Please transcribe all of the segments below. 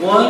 One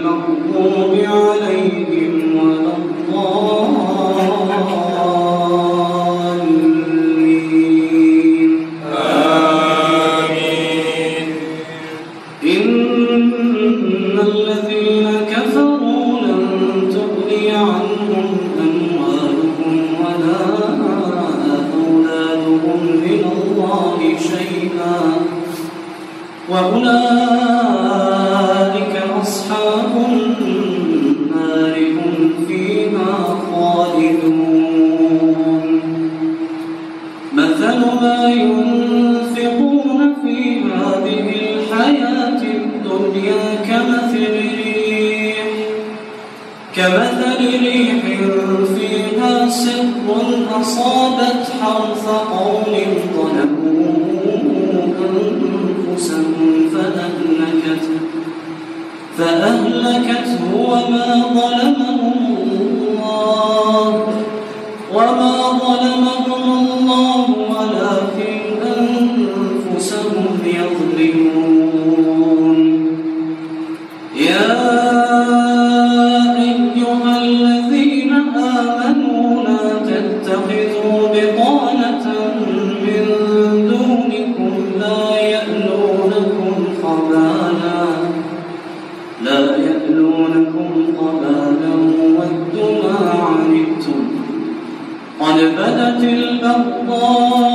المغضوب عليهم ولا الضالين. آمين. إن الذين كفروا لن تغني عنهم أموالهم ولا أولادهم من الله شيئا. وأولئك كمثل ريح فيها سر أصابت حرث قوم ظلموا أنفسهم فأهلكت. فأهلكته وما ظلمهم الله. وما ظلمهم قد بدت البغضاء.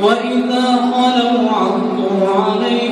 وإذا خلوا عضوا عليكم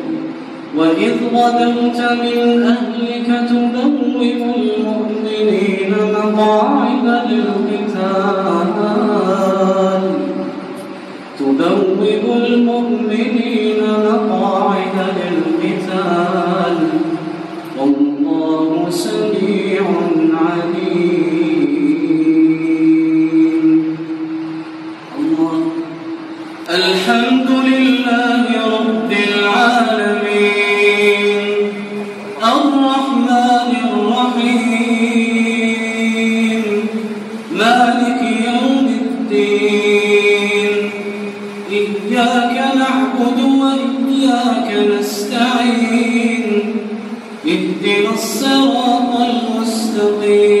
وإذ غدوت من أهلك تبوئ المؤمنين مقاعد للقتال تبوئ المؤمنين مقاعد للقتال والله سميع عليم الله. الحمد لله رب العالمين المستقيم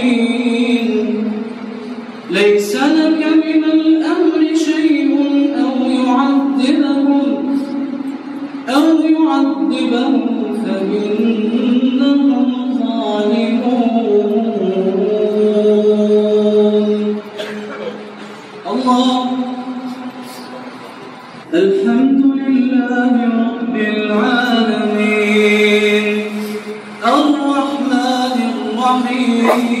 ليس لك من الأمر شيء أو يعذبهم أو يعذبهم فإنهم ظالمون. الله. الحمد لله رب العالمين. الرحمن الرحيم.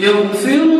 يغفر